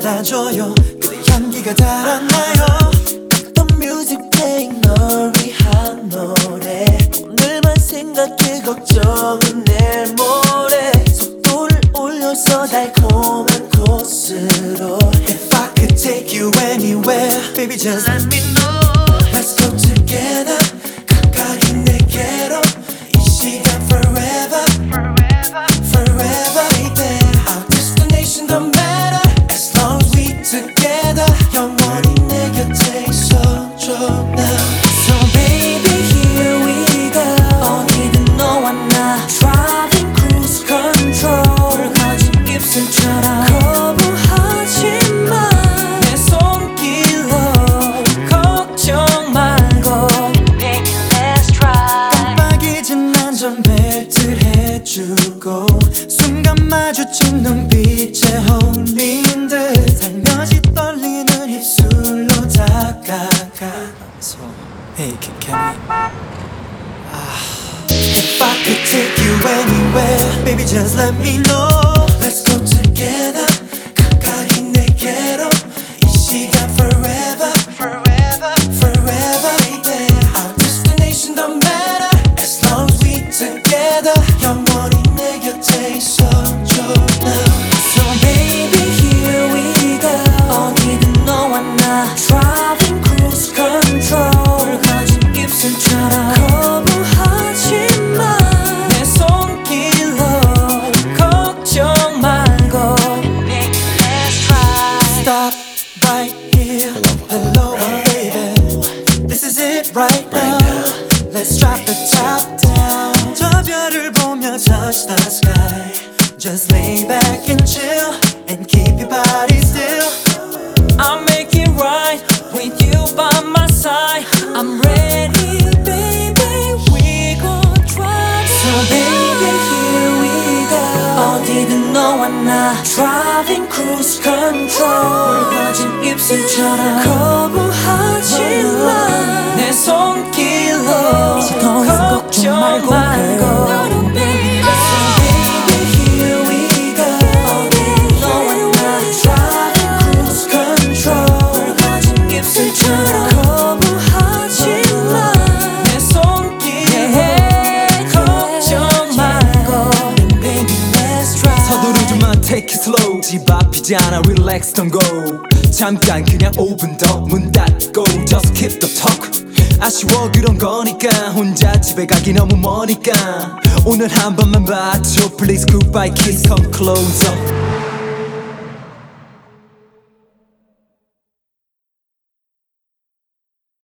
닫아줘요 그대 향기가 달아나요 어떤 music playing 널 위한 노래 오늘만 생각해 걱정은 내일 모레 속도를 올려서 달콤한 코스로 If I could take you anywhere Baby just let me know 마주친 눈빛에 홀린 듯 살며시 떨리는 입술로 다가가 So hey can, can I If I could take you anywhere, baby, just let me know. Just lay back and chill and keep your body 너와 나 driving cruise control. 가진 입술처럼 거부하지 마. 내 손길로 집 앞이지 않아 relax don't go 잠깐 그냥 5분 더 문 닫고 just keep the talk 아쉬워 그런 거니까 혼자 집에 가기 너무 머니까 오늘 한 번만 봐줘 please goodbye kiss come closer